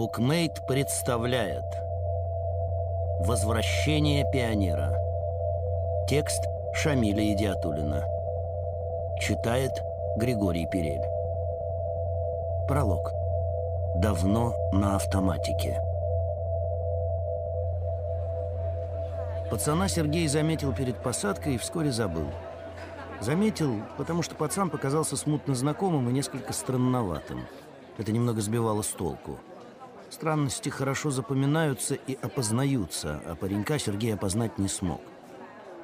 Букмейт представляет Возвращение пионера Текст Шамиля Идиатулина Читает Григорий Перель Пролог Давно на автоматике Пацана Сергей заметил перед посадкой и вскоре забыл. Заметил, потому что пацан показался смутно знакомым и несколько странноватым. Это немного сбивало с толку. Странности хорошо запоминаются и опознаются, а паренька Сергей опознать не смог.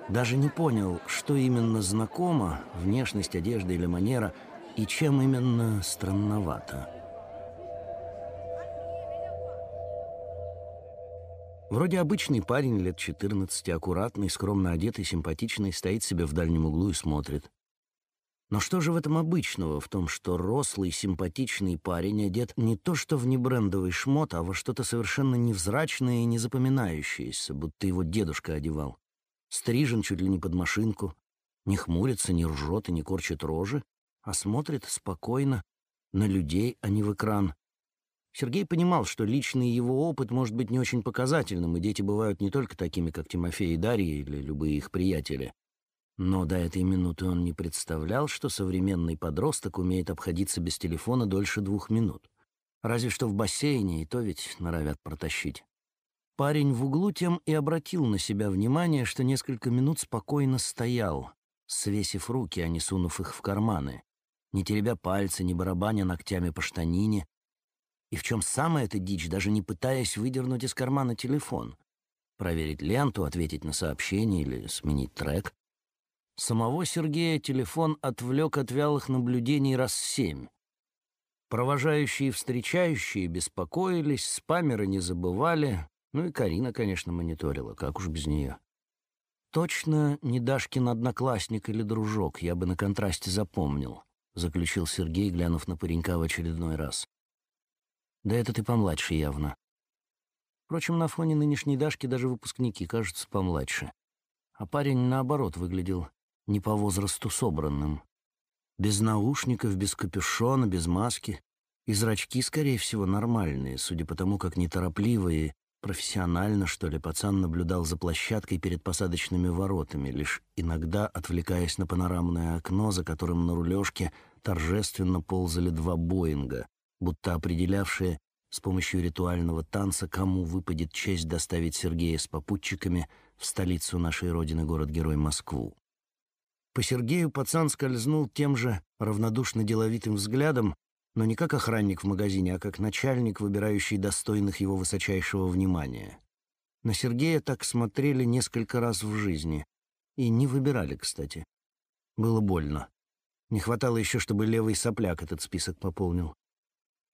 Даже не понял, что именно знакомо, внешность, одежда или манера, и чем именно странновато. Вроде обычный парень лет 14, аккуратный, скромно одетый, симпатичный, стоит себе в дальнем углу и смотрит. Но что же в этом обычного, в том, что рослый, симпатичный парень одет не то что в небрендовый шмот, а во что-то совершенно невзрачное и незапоминающееся, будто его дедушка одевал. Стрижен чуть ли не под машинку, не хмурится, не ржет и не корчит рожи, а смотрит спокойно на людей, а не в экран. Сергей понимал, что личный его опыт может быть не очень показательным, и дети бывают не только такими, как Тимофей и Дарья или любые их приятели. Но до этой минуты он не представлял, что современный подросток умеет обходиться без телефона дольше двух минут. Разве что в бассейне, и то ведь норовят протащить. Парень в углу тем и обратил на себя внимание, что несколько минут спокойно стоял, свесив руки, а не сунув их в карманы, не теребя пальцы, не барабаня ногтями по штанине, и в чем самая эта дичь, даже не пытаясь выдернуть из кармана телефон, проверить ленту, ответить на сообщение или сменить трек. Самого Сергея телефон отвлек от вялых наблюдений раз семь. Провожающие и встречающие беспокоились, спамеры не забывали, ну и Карина, конечно, мониторила, как уж без нее. «Точно не Дашкин одноклассник или дружок, я бы на контрасте запомнил», — заключил Сергей, глянув на паренька в очередной раз. «Да это ты помладше явно». Впрочем, на фоне нынешней Дашки даже выпускники кажутся помладше. А парень, наоборот, выглядел не по возрасту собранным. Без наушников, без капюшона, без маски. И зрачки, скорее всего, нормальные, судя по тому, как неторопливо и профессионально, что ли, пацан наблюдал за площадкой перед посадочными воротами, лишь иногда отвлекаясь на панорамное окно, за которым на рулежке торжественно ползали два Боинга, будто определявшие с помощью ритуального танца, кому выпадет честь доставить Сергея с попутчиками в столицу нашей родины, город-герой Москву. По Сергею пацан скользнул тем же равнодушно-деловитым взглядом, но не как охранник в магазине, а как начальник, выбирающий достойных его высочайшего внимания. На Сергея так смотрели несколько раз в жизни. И не выбирали, кстати. Было больно. Не хватало еще, чтобы левый сопляк этот список пополнил.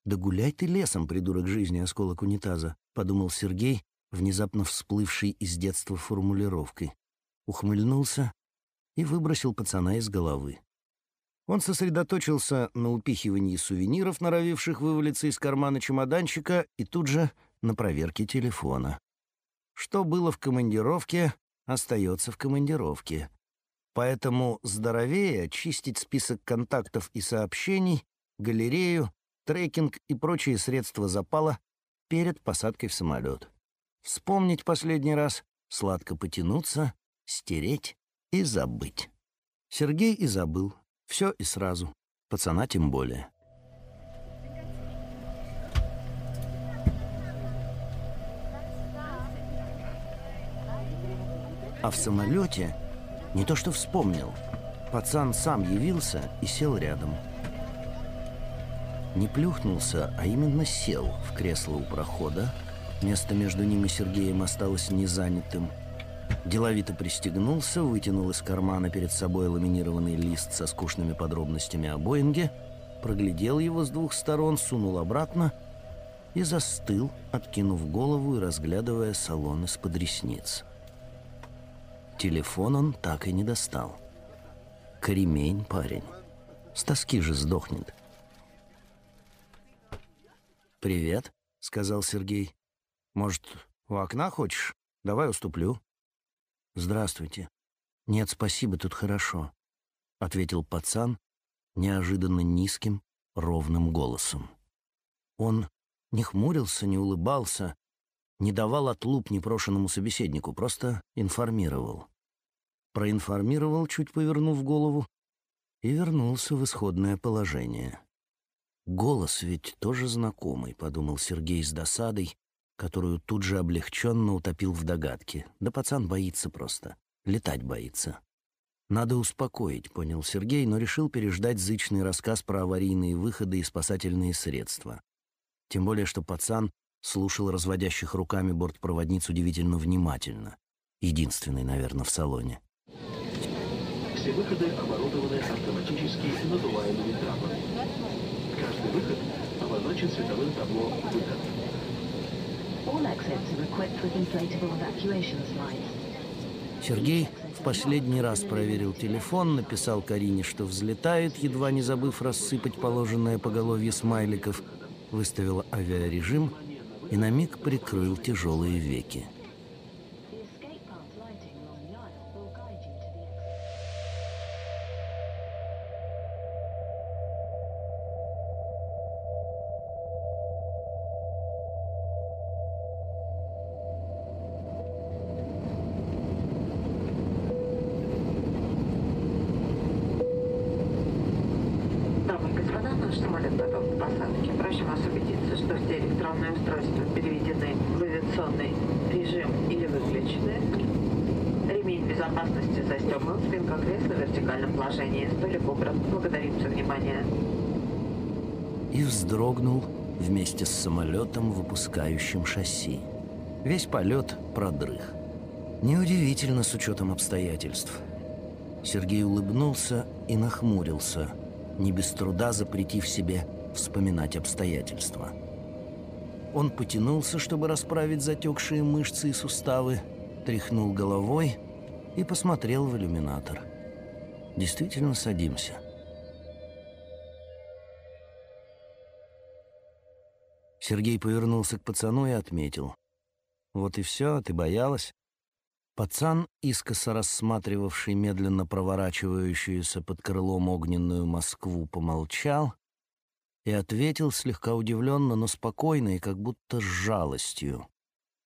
«Да гуляй ты лесом, придурок жизни, осколок унитаза», — подумал Сергей, внезапно всплывший из детства формулировкой. Ухмыльнулся и выбросил пацана из головы. Он сосредоточился на упихивании сувениров, норовивших вывалиться из кармана чемоданчика, и тут же на проверке телефона. Что было в командировке, остается в командировке. Поэтому здоровее очистить список контактов и сообщений, галерею, трекинг и прочие средства запала перед посадкой в самолет. Вспомнить последний раз, сладко потянуться, стереть и забыть. Сергей и забыл. Все и сразу. Пацана тем более. А в самолете не то что вспомнил. Пацан сам явился и сел рядом. Не плюхнулся, а именно сел в кресло у прохода. Место между ним и Сергеем осталось незанятым. Деловито пристегнулся, вытянул из кармана перед собой ламинированный лист со скучными подробностями о Боинге, проглядел его с двух сторон, сунул обратно и застыл, откинув голову и разглядывая салон из-под ресниц. Телефон он так и не достал. Кремень парень. С тоски же сдохнет. «Привет», — сказал Сергей. «Может, у окна хочешь? Давай уступлю». «Здравствуйте». «Нет, спасибо, тут хорошо», — ответил пацан неожиданно низким, ровным голосом. Он Не хмурился, не улыбался, не давал отлуп непрошенному собеседнику, просто информировал. Проинформировал, чуть повернув голову, и вернулся в исходное положение. «Голос ведь тоже знакомый», — подумал Сергей с досадой, которую тут же облегченно утопил в догадке. Да пацан боится просто. Летать боится. «Надо успокоить», — понял Сергей, но решил переждать зычный рассказ про аварийные выходы и спасательные средства. Тем более, что пацан слушал разводящих руками бортпроводниц удивительно внимательно. Единственный, наверное, в салоне. Все выходы оборудованы автоматически надуваемыми трапами. Каждый выход обозначен световым табло «Выход». Сергей в последний раз проверил телефон, написал Карине, что взлетает, едва не забыв рассыпать положенное поголовье смайликов, выставил авиарежим и на миг прикрыл тяжелые веки. Безопасности застегнут, спинка кресла в вертикальном положении. Столик убран. Благодарим за внимание. И вздрогнул вместе с самолетом, выпускающим шасси. Весь полет продрых. Неудивительно с учетом обстоятельств. Сергей улыбнулся и нахмурился, не без труда запретив себе вспоминать обстоятельства. Он потянулся, чтобы расправить затекшие мышцы и суставы, тряхнул головой и посмотрел в иллюминатор. Действительно садимся. Сергей повернулся к пацану и отметил. «Вот и все, ты боялась?» Пацан, искоса рассматривавший медленно проворачивающуюся под крылом огненную Москву, помолчал и ответил слегка удивленно, но спокойно и как будто с жалостью.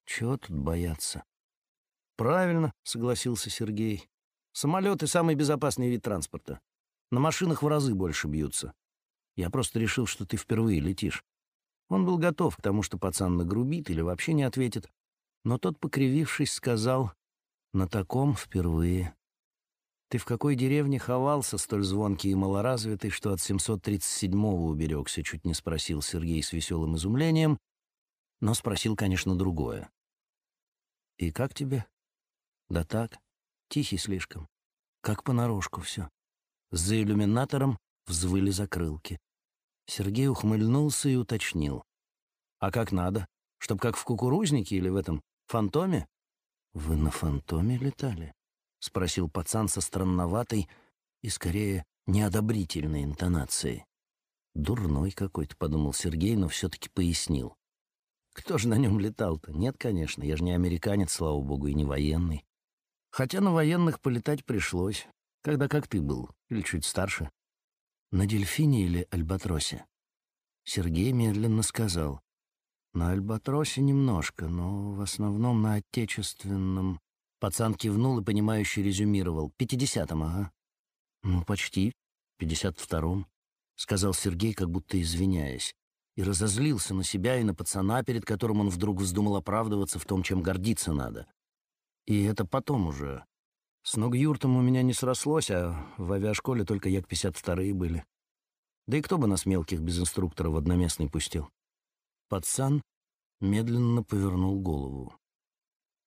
«Чего тут бояться?» «Правильно», — согласился Сергей. «Самолеты — самый безопасный вид транспорта. На машинах в разы больше бьются. Я просто решил, что ты впервые летишь». Он был готов к тому, что пацан нагрубит или вообще не ответит, но тот, покривившись, сказал «На таком впервые». «Ты в какой деревне ховался, столь звонкий и малоразвитый, что от 737-го уберегся?» — чуть не спросил Сергей с веселым изумлением, но спросил, конечно, другое. «И как тебе?» «Да так, тихий слишком, как понарошку все». За иллюминатором взвыли закрылки. Сергей ухмыльнулся и уточнил. «А как надо? Чтоб как в кукурузнике или в этом фантоме?» «Вы на фантоме летали?» — спросил пацан со странноватой и, скорее, неодобрительной интонацией. «Дурной какой-то», — подумал Сергей, но все-таки пояснил. «Кто же на нем летал-то? Нет, конечно, я же не американец, слава богу, и не военный. Хотя на военных полетать пришлось, когда как ты был, или чуть старше. На дельфине или альбатросе?» Сергей медленно сказал. «На альбатросе немножко, но в основном на отечественном...» Пацан кивнул и, понимающе резюмировал. «Пятидесятом, ага». «Ну, почти. Пятьдесят втором», — сказал Сергей, как будто извиняясь. И разозлился на себя и на пацана, перед которым он вдруг вздумал оправдываться в том, чем гордиться надо. И это потом уже. С Ногюртом у меня не срослось, а в авиашколе только Як-52 были. Да и кто бы нас мелких без инструктора в одноместный пустил? Пацан медленно повернул голову.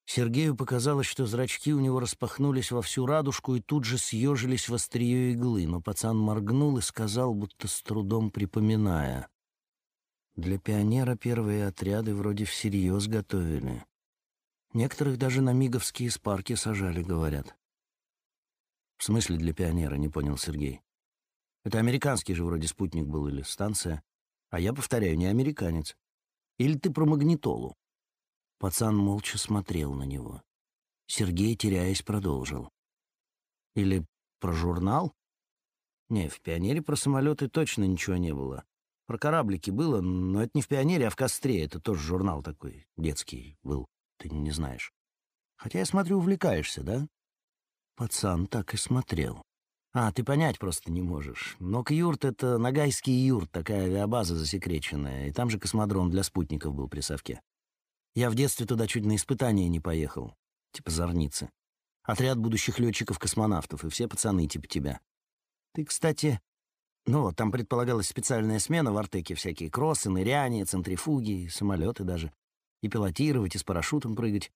Сергею показалось, что зрачки у него распахнулись во всю радужку и тут же съежились в острие иглы, но пацан моргнул и сказал, будто с трудом припоминая. Для пионера первые отряды вроде всерьез готовили. Некоторых даже на миговские спарки сажали, говорят. «В смысле для пионера?» — не понял Сергей. «Это американский же вроде спутник был или станция. А я, повторяю, не американец. Или ты про магнитолу?» Пацан молча смотрел на него. Сергей, теряясь, продолжил. «Или про журнал?» «Не, в «Пионере» про самолеты точно ничего не было. Про кораблики было, но это не в «Пионере», а в «Костре». Это тоже журнал такой детский был. Ты не знаешь. Хотя я смотрю, увлекаешься, да? Пацан так и смотрел. А, ты понять просто не можешь. Нок-юрт — это Нагайский юрт, такая авиабаза засекреченная, и там же космодром для спутников был при совке. Я в детстве туда чуть на испытания не поехал, типа зорницы. Отряд будущих летчиков-космонавтов, и все пацаны типа тебя. Ты, кстати... Ну, там предполагалась специальная смена в Артеке, всякие кроссы, ныряния, центрифуги, самолеты даже. И пилотировать, и с парашютом прыгать.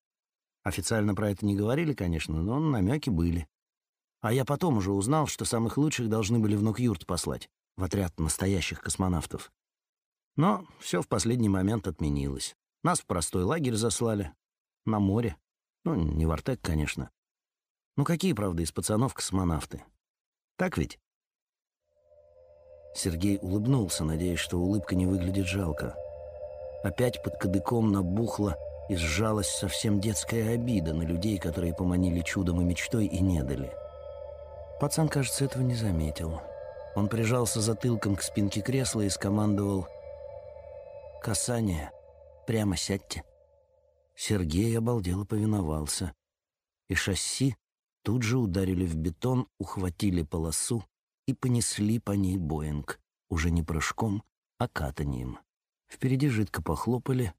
Официально про это не говорили, конечно, но намеки были. А я потом уже узнал, что самых лучших должны были в Нокюрт послать, в отряд настоящих космонавтов. Но все в последний момент отменилось. Нас в простой лагерь заслали. На море. Ну, не в Артек, конечно. Ну какие, правда, из пацанов космонавты? Так ведь? Сергей улыбнулся, надеясь, что улыбка не выглядит жалко. Опять под кадыком набухла и сжалась совсем детская обида на людей, которые поманили чудом и мечтой и не дали. Пацан, кажется, этого не заметил. Он прижался затылком к спинке кресла и скомандовал «Касание, прямо сядьте». Сергей обалдело повиновался. И шасси тут же ударили в бетон, ухватили полосу и понесли по ней Боинг, уже не прыжком, а катанием. Впереди жидко похлопали.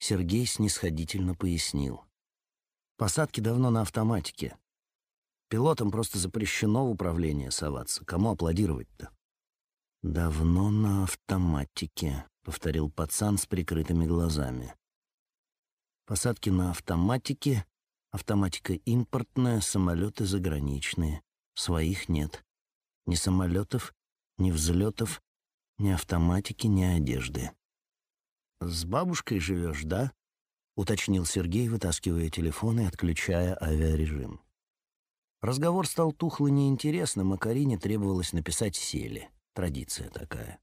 Сергей снисходительно пояснил. Посадки давно на автоматике. Пилотам просто запрещено в управление соваться. Кому аплодировать-то? «Давно на автоматике», — повторил пацан с прикрытыми глазами. «Посадки на автоматике, автоматика импортная, самолеты заграничные. Своих нет. Ни самолетов, ни взлетов, ни автоматики, ни одежды». «С бабушкой живешь, да?» — уточнил Сергей, вытаскивая телефон и отключая авиарежим. Разговор стал тухло неинтересным, а Карине требовалось написать «сели». Традиция такая.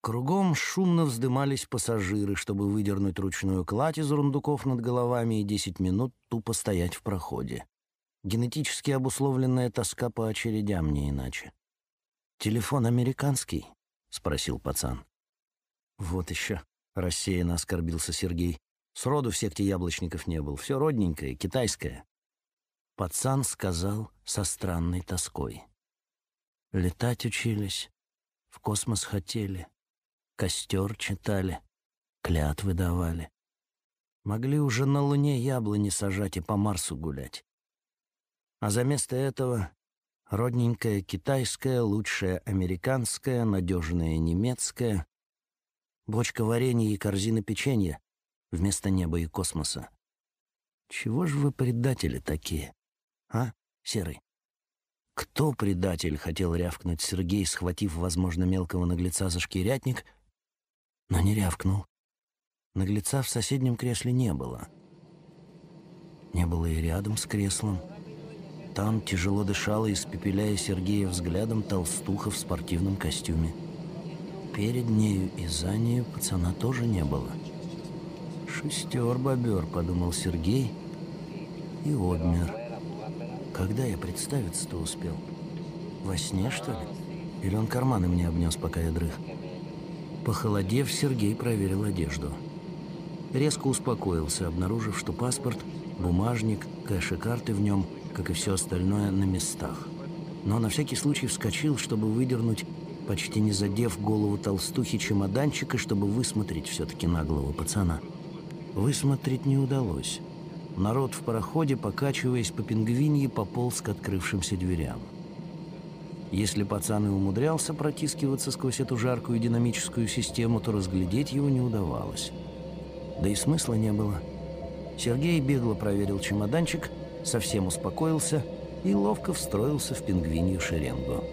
Кругом шумно вздымались пассажиры, чтобы выдернуть ручную кладь из рундуков над головами и десять минут тупо стоять в проходе. Генетически обусловленная тоска по очередям, не иначе. «Телефон американский?» — спросил пацан. «Вот еще», — рассеянно оскорбился Сергей. «Сроду в секте яблочников не был. Все родненькое, китайское». Пацан сказал со странной тоской. Летать учились, в космос хотели, костер читали, клятвы давали. Могли уже на Луне яблони сажать и по Марсу гулять. А за место этого родненькая китайская, лучшая американская, надежная немецкая, бочка варенья и корзина печенья вместо неба и космоса. Чего же вы предатели такие? А, Серый? Кто предатель, хотел рявкнуть Сергей, схватив, возможно, мелкого наглеца за шкирятник, но не рявкнул. Наглеца в соседнем кресле не было. Не было и рядом с креслом. Там тяжело дышала, испепеляя Сергея взглядом толстуха в спортивном костюме. Перед нею и за нею пацана тоже не было. «Шестер-бобер», — подумал Сергей, и обмер. Когда я представиться-то успел? Во сне, что ли? Или он карманы мне обнес, пока я дрых? Похолодев, Сергей проверил одежду. Резко успокоился, обнаружив, что паспорт, бумажник, кэш и карты в нем, как и все остальное, на местах. Но на всякий случай вскочил, чтобы выдернуть, почти не задев голову толстухи чемоданчика, чтобы высмотреть все-таки наглого пацана. Высмотреть не удалось. Народ в пароходе, покачиваясь по пингвинье, пополз к открывшимся дверям. Если пацан и умудрялся протискиваться сквозь эту жаркую динамическую систему, то разглядеть его не удавалось. Да и смысла не было. Сергей бегло проверил чемоданчик, совсем успокоился и ловко встроился в пингвинью шеренгу.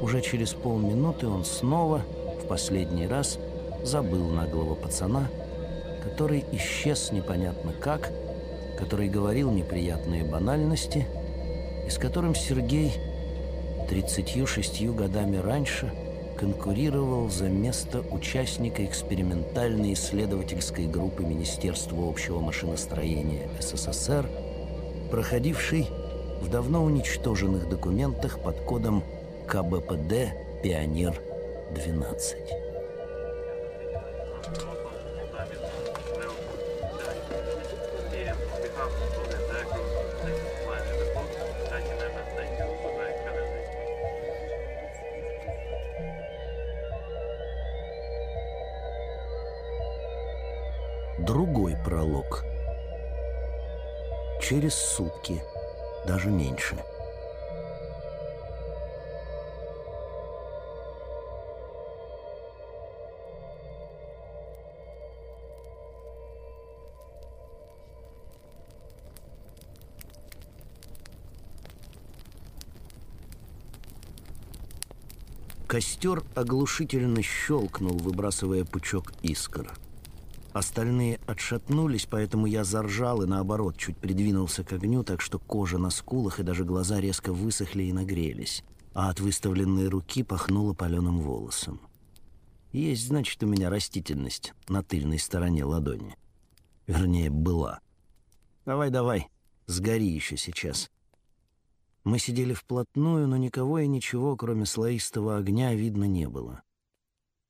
Уже через полминуты он снова, в последний раз, забыл наглого пацана, который исчез непонятно как, который говорил неприятные банальности и с которым Сергей 36 годами раньше конкурировал за место участника экспериментальной исследовательской группы Министерства общего машиностроения СССР, проходившей в давно уничтоженных документах под кодом КБПД «Пионер 12. Другой пролог. Через сутки, даже меньше. Костер оглушительно щелкнул, выбрасывая пучок искр. Остальные отшатнулись, поэтому я заржал и, наоборот, чуть придвинулся к огню, так что кожа на скулах и даже глаза резко высохли и нагрелись, а от выставленной руки пахнуло паленым волосом. Есть, значит, у меня растительность на тыльной стороне ладони. Вернее, была. Давай, давай, сгори еще сейчас. Мы сидели вплотную, но никого и ничего, кроме слоистого огня, видно не было.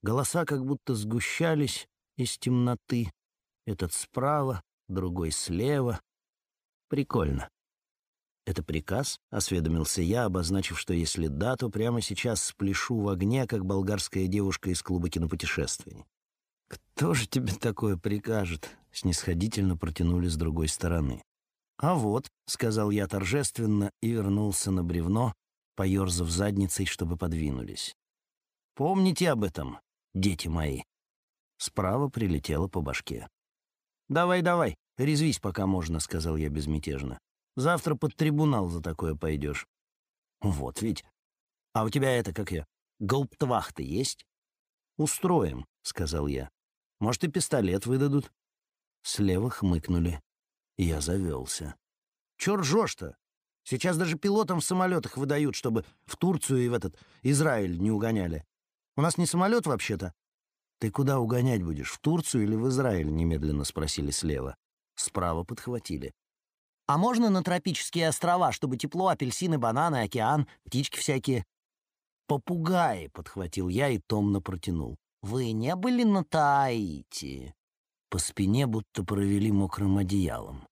Голоса как будто сгущались, из темноты. Этот справа, другой слева. Прикольно. «Это приказ?» — осведомился я, обозначив, что если да, то прямо сейчас спляшу в огне, как болгарская девушка из клуба кинопутешествий. «Кто же тебе такое прикажет?» — снисходительно протянули с другой стороны. «А вот», — сказал я торжественно и вернулся на бревно, поерзав задницей, чтобы подвинулись. «Помните об этом, дети мои». Справа прилетело по башке. «Давай, давай, резвись, пока можно», — сказал я безмятежно. «Завтра под трибунал за такое пойдешь». «Вот ведь. А у тебя это, как я, голптвахты есть?» «Устроим», — сказал я. «Может, и пистолет выдадут?» Слева хмыкнули. Я завелся. «Чё ржёшь-то? Сейчас даже пилотам в самолетах выдают, чтобы в Турцию и в этот Израиль не угоняли. У нас не самолет вообще-то, «Ты куда угонять будешь, в Турцию или в Израиль?» — немедленно спросили слева. Справа подхватили. «А можно на тропические острова, чтобы тепло, апельсины, бананы, океан, птички всякие?» «Попугаи!» — подхватил я и томно протянул. «Вы не были на Таити?» По спине будто провели мокрым одеялом.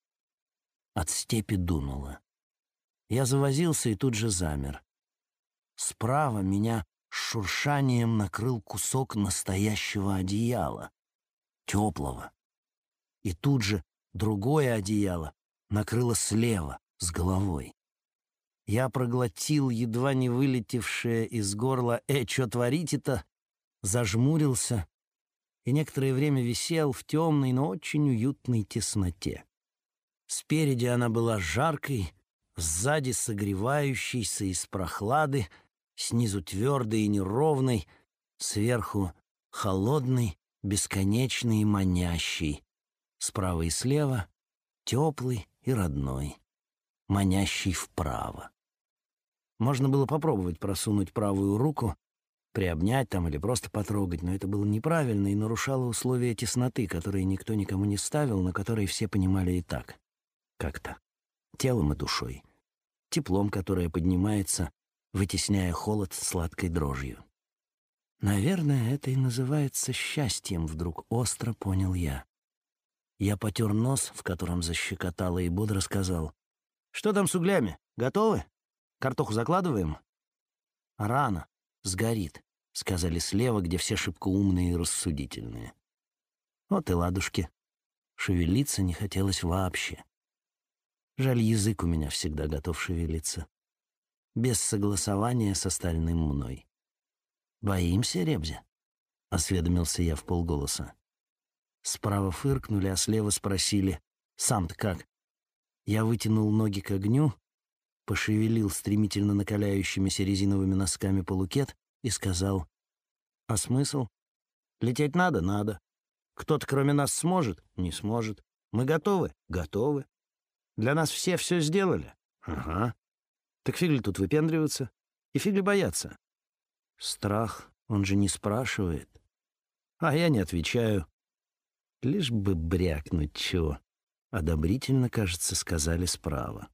От степи дунуло. Я завозился и тут же замер. Справа меня шуршанием накрыл кусок настоящего одеяла, теплого. И тут же другое одеяло накрыло слева, с головой. Я проглотил едва не вылетевшее из горла «Э, что творите-то?» зажмурился и некоторое время висел в темной, но очень уютной тесноте. Спереди она была жаркой, сзади согревающейся из прохлады, снизу твердый и неровный, сверху холодный, бесконечный и манящий, справа и слева теплый и родной, манящий вправо. Можно было попробовать просунуть правую руку, приобнять там или просто потрогать, но это было неправильно и нарушало условия тесноты, которые никто никому не ставил, но которые все понимали и так. Как-то. Телом и душой. Теплом, которое поднимается вытесняя холод сладкой дрожью. Наверное, это и называется счастьем, вдруг остро понял я. Я потер нос, в котором защекотало, и бодро сказал. «Что там с углями? Готовы? Картоху закладываем?» «Рано. Сгорит», — сказали слева, где все шибко умные и рассудительные. Вот и ладушки. Шевелиться не хотелось вообще. Жаль, язык у меня всегда готов шевелиться без согласования с остальным мной. «Боимся, Ребзя?» — осведомился я в полголоса. Справа фыркнули, а слева спросили, «Сам-то как?» Я вытянул ноги к огню, пошевелил стремительно накаляющимися резиновыми носками полукет и сказал, «А смысл? Лететь надо? Надо. Кто-то кроме нас сможет? Не сможет. Мы готовы? Готовы. Для нас все все сделали? Ага. Так фиг ли тут выпендриваться? И фиг ли бояться? Страх, он же не спрашивает. А я не отвечаю. Лишь бы брякнуть чего. Одобрительно, кажется, сказали справа.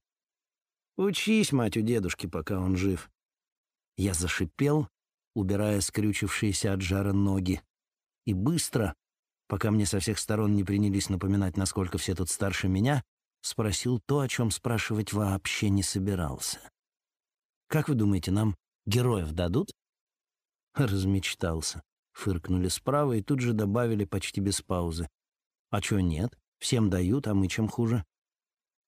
Учись, мать, у дедушки, пока он жив. Я зашипел убирая скрючившиеся от жара ноги, и быстро, пока мне со всех сторон не принялись напоминать, насколько все тут старше меня, спросил то, о чем спрашивать вообще не собирался. «Как вы думаете, нам героев дадут?» Размечтался. Фыркнули справа и тут же добавили почти без паузы. «А чё нет? Всем дают, а мы чем хуже?»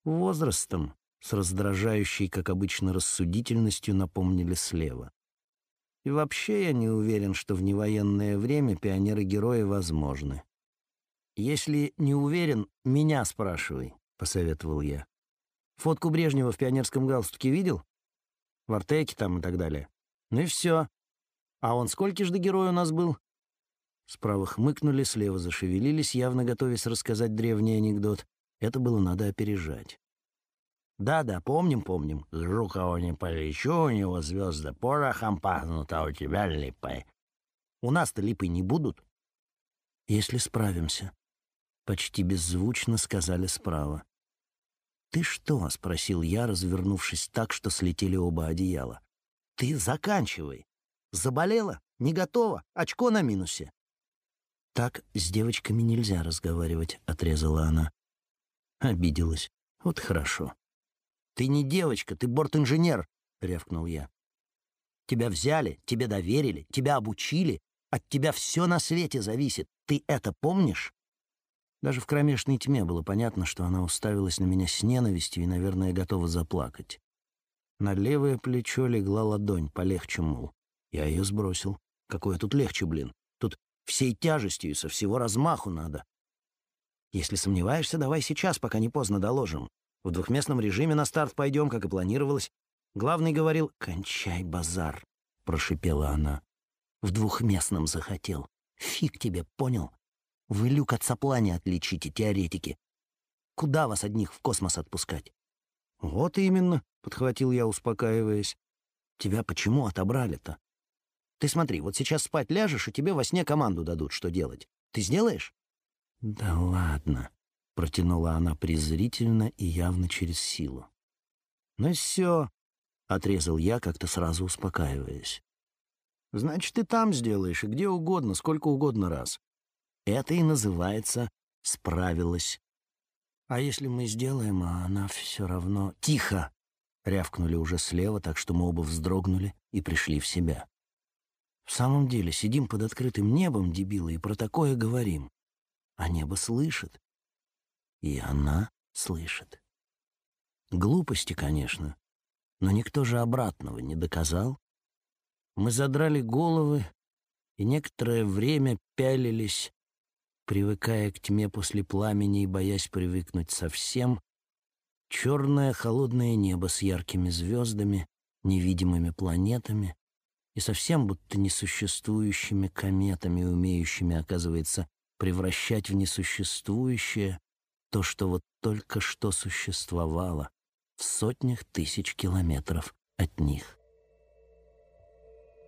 «Возрастом», с раздражающей, как обычно, рассудительностью напомнили слева. И вообще я не уверен, что в невоенное время пионеры-герои возможны. «Если не уверен, меня спрашивай», — посоветовал я. «Фотку Брежнева в пионерском галстуке видел? В Артеке там и так далее. Ну и все. А он сколько же герой у нас был?» Справа хмыкнули, слева зашевелились, явно готовясь рассказать древний анекдот. Это было надо опережать. Да-да, помним, помним. Жукова не полечу, у него звезды порохом пахнут, а у тебя липой. У нас-то липой не будут? Если справимся. Почти беззвучно сказали справа. «Ты что?» — спросил я, развернувшись так, что слетели оба одеяла. «Ты заканчивай. Заболела? Не готова? Очко на минусе». «Так с девочками нельзя разговаривать», — отрезала она. Обиделась. «Вот хорошо. «Ты не девочка, ты бортинженер», — рявкнул я. «Тебя взяли, тебе доверили, тебя обучили, от тебя все на свете зависит. Ты это помнишь?» Даже в кромешной тьме было понятно, что она уставилась на меня с ненавистью и, наверное, готова заплакать. На левое плечо легла ладонь, полегче, мол. Я ее сбросил. Какое тут легче, блин. Тут всей тяжестью и со всего размаху надо. Если сомневаешься, давай сейчас, пока не поздно доложим. В двухместном режиме на старт пойдем, как и планировалось. Главный говорил «Кончай базар», — прошипела она. В двухместном захотел. Фиг тебе, понял? Вы люк от сопла не отличите, теоретики. Куда вас одних в космос отпускать? Вот именно, — подхватил я, успокаиваясь. Тебя почему отобрали-то? Ты смотри, вот сейчас спать ляжешь, и тебе во сне команду дадут, что делать. Ты сделаешь? Да ладно, — протянула она презрительно и явно через силу. «Ну все», — отрезал я, как-то сразу успокаиваясь. «Значит, ты там сделаешь, и где угодно, сколько угодно раз. Это и называется «справилась». А если мы сделаем, а она все равно... Тихо! Рявкнули уже слева, так что мы оба вздрогнули и пришли в себя. В самом деле, сидим под открытым небом, дебилы, и про такое говорим. А небо слышит. И она слышит. Глупости, конечно, но никто же обратного не доказал. Мы задрали головы и некоторое время пялились, привыкая к тьме после пламени и боясь привыкнуть совсем. Черное холодное небо с яркими звездами, невидимыми планетами и совсем будто несуществующими кометами, умеющими, оказывается, превращать в несуществующее то, что вот только что существовало в сотнях тысяч километров от них.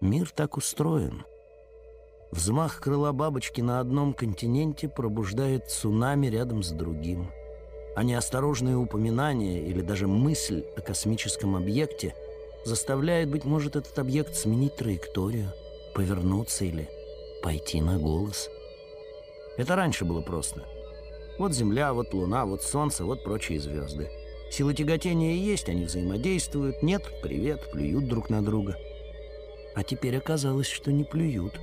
Мир так устроен. Взмах крыла бабочки на одном континенте пробуждает цунами рядом с другим. А неосторожные упоминания или даже мысль о космическом объекте заставляет, быть может, этот объект сменить траекторию, повернуться или пойти на голос. Это раньше было просто — вот Земля, вот Луна, вот Солнце, вот прочие звезды. Силы тяготения есть, они взаимодействуют. Нет, привет, плюют друг на друга. А теперь оказалось, что не плюют.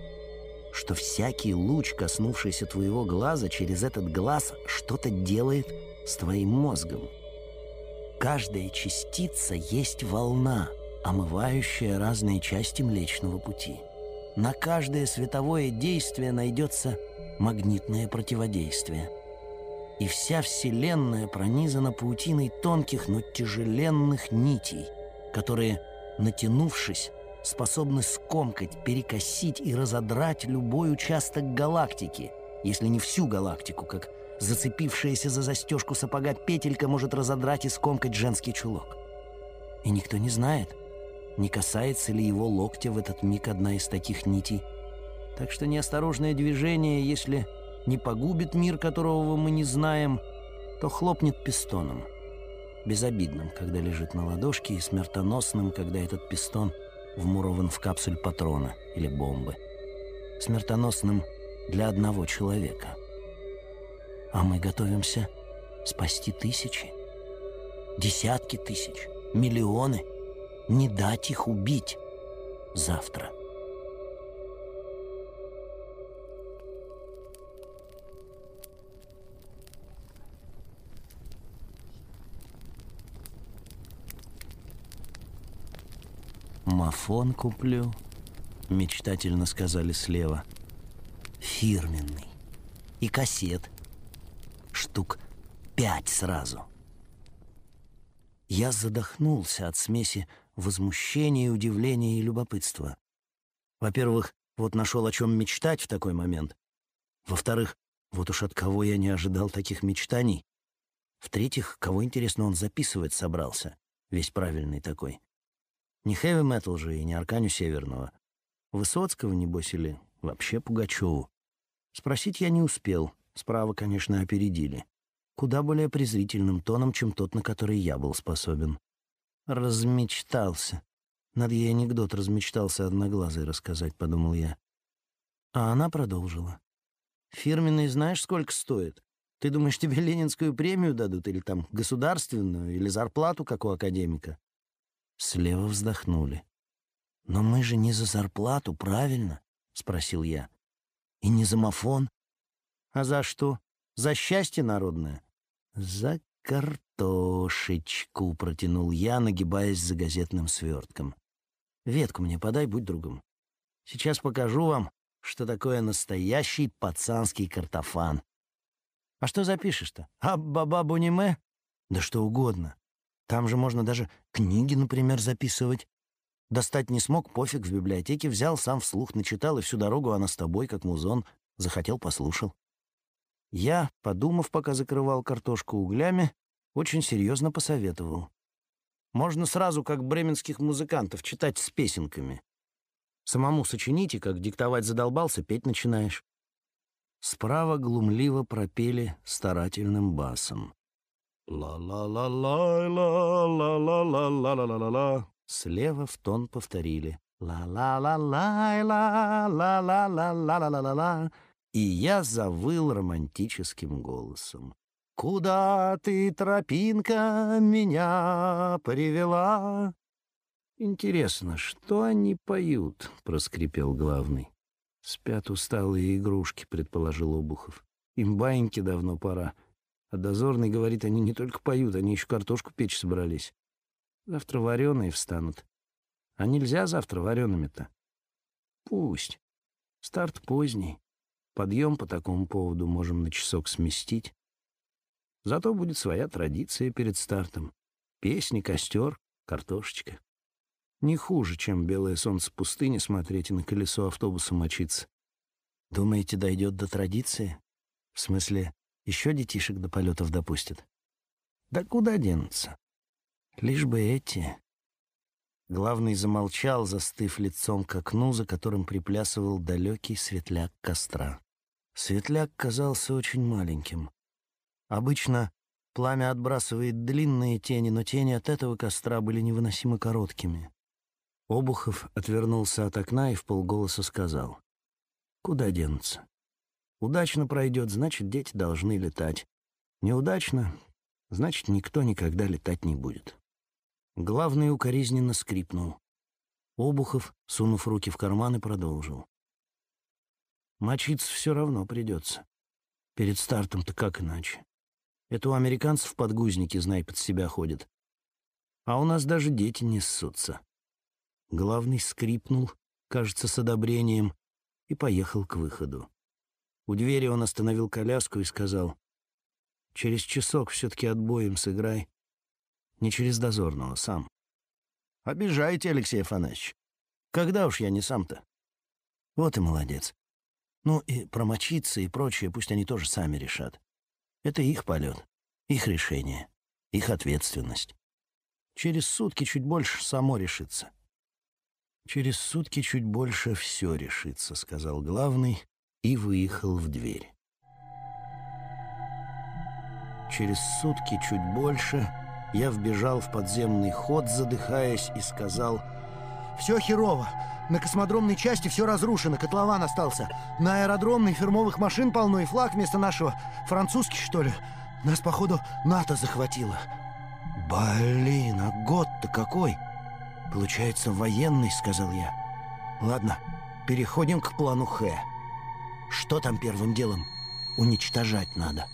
Что всякий луч, коснувшийся твоего глаза, через этот глаз что-то делает с твоим мозгом. Каждая частица есть волна, омывающая разные части Млечного Пути. На каждое световое действие найдется магнитное противодействие – и вся Вселенная пронизана паутиной тонких, но тяжеленных нитей, которые, натянувшись, способны скомкать, перекосить и разодрать любой участок галактики, если не всю галактику, как зацепившаяся за застежку сапога петелька может разодрать и скомкать женский чулок. И никто не знает, не касается ли его локтя в этот миг одна из таких нитей. Так что неосторожное движение, если не погубит мир, которого мы не знаем, то хлопнет пистоном. Безобидным, когда лежит на ладошке, и смертоносным, когда этот пистон вмурован в капсуль патрона или бомбы. Смертоносным для одного человека. А мы готовимся спасти тысячи, десятки тысяч, миллионы, не дать их убить завтра. «Мафон куплю», — мечтательно сказали слева. «Фирменный. И кассет. Штук пять сразу». Я задохнулся от смеси возмущения, удивления и любопытства. Во-первых, вот нашел о чем мечтать в такой момент. Во-вторых, вот уж от кого я не ожидал таких мечтаний. В-третьих, кого, интересно, он записывать собрался, весь правильный такой. Не хэви-метал же и не Арканю Северного. Высоцкого, небось, или вообще Пугачеву. Спросить я не успел. Справа, конечно, опередили. Куда более презрительным тоном, чем тот, на который я был способен. Размечтался. Надо ей анекдот размечтался одноглазый рассказать, подумал я. А она продолжила. Фирменный знаешь, сколько стоит? Ты думаешь, тебе ленинскую премию дадут, или там государственную, или зарплату, как у академика? Слева вздохнули. «Но мы же не за зарплату, правильно?» — спросил я. «И не за мафон?» «А за что? За счастье народное?» «За картошечку», — протянул я, нагибаясь за газетным свертком. «Ветку мне подай, будь другом. Сейчас покажу вам, что такое настоящий пацанский картофан. А что запишешь-то? Абба-бабу-ниме? Да что угодно. Там же можно даже книги, например, записывать. Достать не смог, пофиг, в библиотеке взял, сам вслух начитал, и всю дорогу она с тобой, как музон. Захотел, послушал. Я, подумав, пока закрывал картошку углями, очень серьезно посоветовал. Можно сразу, как бременских музыкантов, читать с песенками. Самому сочините, как диктовать задолбался, петь начинаешь. Справа глумливо пропели старательным басом. Ла-ла-ла-ла-ла-ла-ла-ла-ла-ла-ла. Слева в тон повторили. Ла-ла-ла-ла-ла-ла-ла-ла-ла-ла-ла. И я завыл романтическим голосом. Куда ты, тропинка, меня привела? Интересно, что они поют? проскрипел главный. Спят усталые игрушки, предположил Обухов. Им баиньки давно пора. А дозорный говорит, они не только поют, они еще картошку печь собрались. Завтра вареные встанут. А нельзя завтра вареными-то? Пусть. Старт поздний. Подъем по такому поводу можем на часок сместить. Зато будет своя традиция перед стартом. Песни, костер, картошечка. Не хуже, чем белое солнце пустыни смотреть и на колесо автобуса мочиться. Думаете, дойдет до традиции? В смысле, еще детишек до полетов допустят. Да куда денутся? Лишь бы эти... Главный замолчал, застыв лицом к окну, за которым приплясывал далекий светляк костра. Светляк казался очень маленьким. Обычно пламя отбрасывает длинные тени, но тени от этого костра были невыносимо короткими. Обухов отвернулся от окна и вполголоса сказал. «Куда денутся? Удачно пройдет, значит, дети должны летать. Неудачно, значит, никто никогда летать не будет. Главный укоризненно скрипнул. Обухов, сунув руки в карманы, продолжил. Мочиться все равно придется. Перед стартом-то как иначе? Это у американцев подгузники, знай, под себя ходят. А у нас даже дети не ссутся. Главный скрипнул, кажется, с одобрением, и поехал к выходу. У двери он остановил коляску и сказал, «Через часок все-таки отбоем сыграй. Не через дозорного, сам». «Обижаете, Алексей Афанасьевич. Когда уж я не сам-то?» «Вот и молодец. Ну и промочиться и прочее пусть они тоже сами решат. Это их полет, их решение, их ответственность. Через сутки чуть больше само решится». «Через сутки чуть больше все решится», — сказал главный, и выехал в дверь. Через сутки, чуть больше, я вбежал в подземный ход, задыхаясь, и сказал Все херово. На космодромной части все разрушено, котлован остался. На аэродромной фирмовых машин полно и флаг вместо нашего. Французский, что ли? Нас, походу, НАТО захватило. Блин, а год-то какой? Получается, военный, сказал я. Ладно, переходим к плану Х. Что там первым делом? Уничтожать надо.